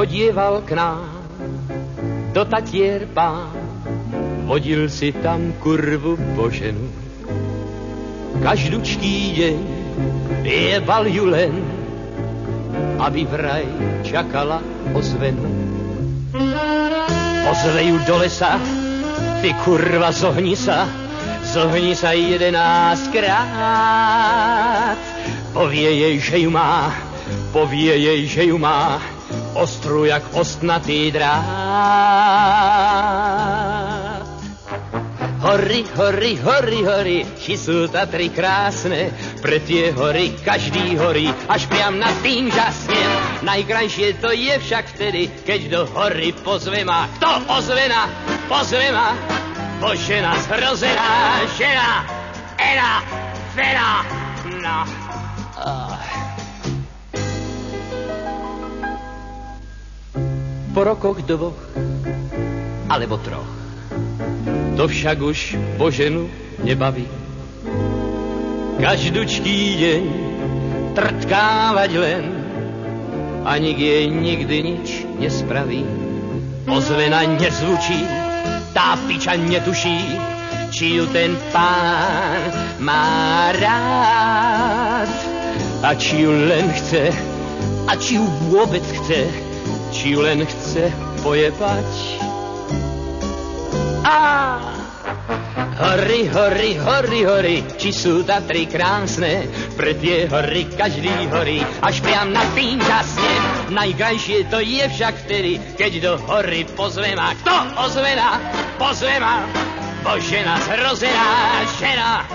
chodíval k nám do Tatier pán, vodil si tam kurvu boženu. Každučký deň jebal ju len, aby vraj čakala ozvenu. Pozve ju do lesa, ty kurva zohni sa, zohni sa jedenáctkrát. Povie jej, že ju má, povie jej, že ju má, ostrú jak ostnatý drát. Hory, hory, hory, hory, či sú Tatry krásne, pre tie hory každý horí, až priam nad tým žasne. Najkrajšie to je však vtedy, keď do hory pozve ma. Kto ozvena, pozve ma, božena zrozená žena, Ena, Fena, no. Oh. Po rokoch dvoch, alebo troch, to však už Boženu nebaví. Každučký deň trtkávať len, ani jej nikdy nič nespraví. Ozvena nezvučí, tá piča netuší, či ju ten pán má rád. A či ju len chce, a či ju vôbec chce, či ju len chce pojebať. A Hory, hory, hory, hory, či sú Tatry krásne, pre tie hory každý horí, až priam na tým žasne. Najkrajšie to je však vtedy, keď do hory pozve ma. Kto ozvena? Pozve ma. Božena zrozená žena,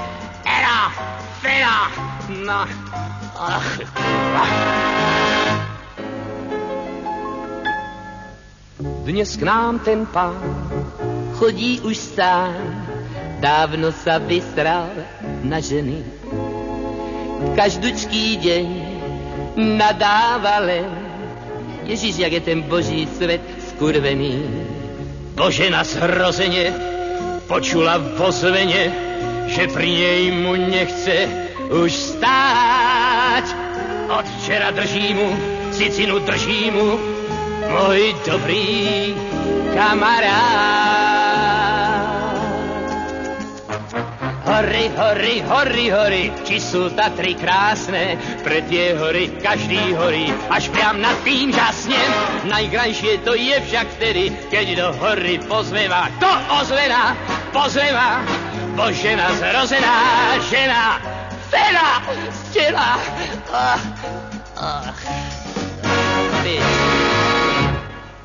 era, fena, no, ach, ach. Dnes k nám ten pán chodí už sám, dávno sa vystral na ženy. Každučký deň nadáva len, Ježíš, jak je ten boží svet skurvený. Bože na zrozenie počula v ozvene, že pri nej mu nechce už stáť. Od včera drží mu, cicinu drží mu, môj dobrý kamarád. Hory, hory, hory, hory, či sú Tatry krásne, pre tie hory každý horí, až priam nad tým žasne. Najkrajšie to je však vtedy, keď do hory pozveva, to ozvena, pozveva, božena zrozená žena, fena, stela. Ach, ach.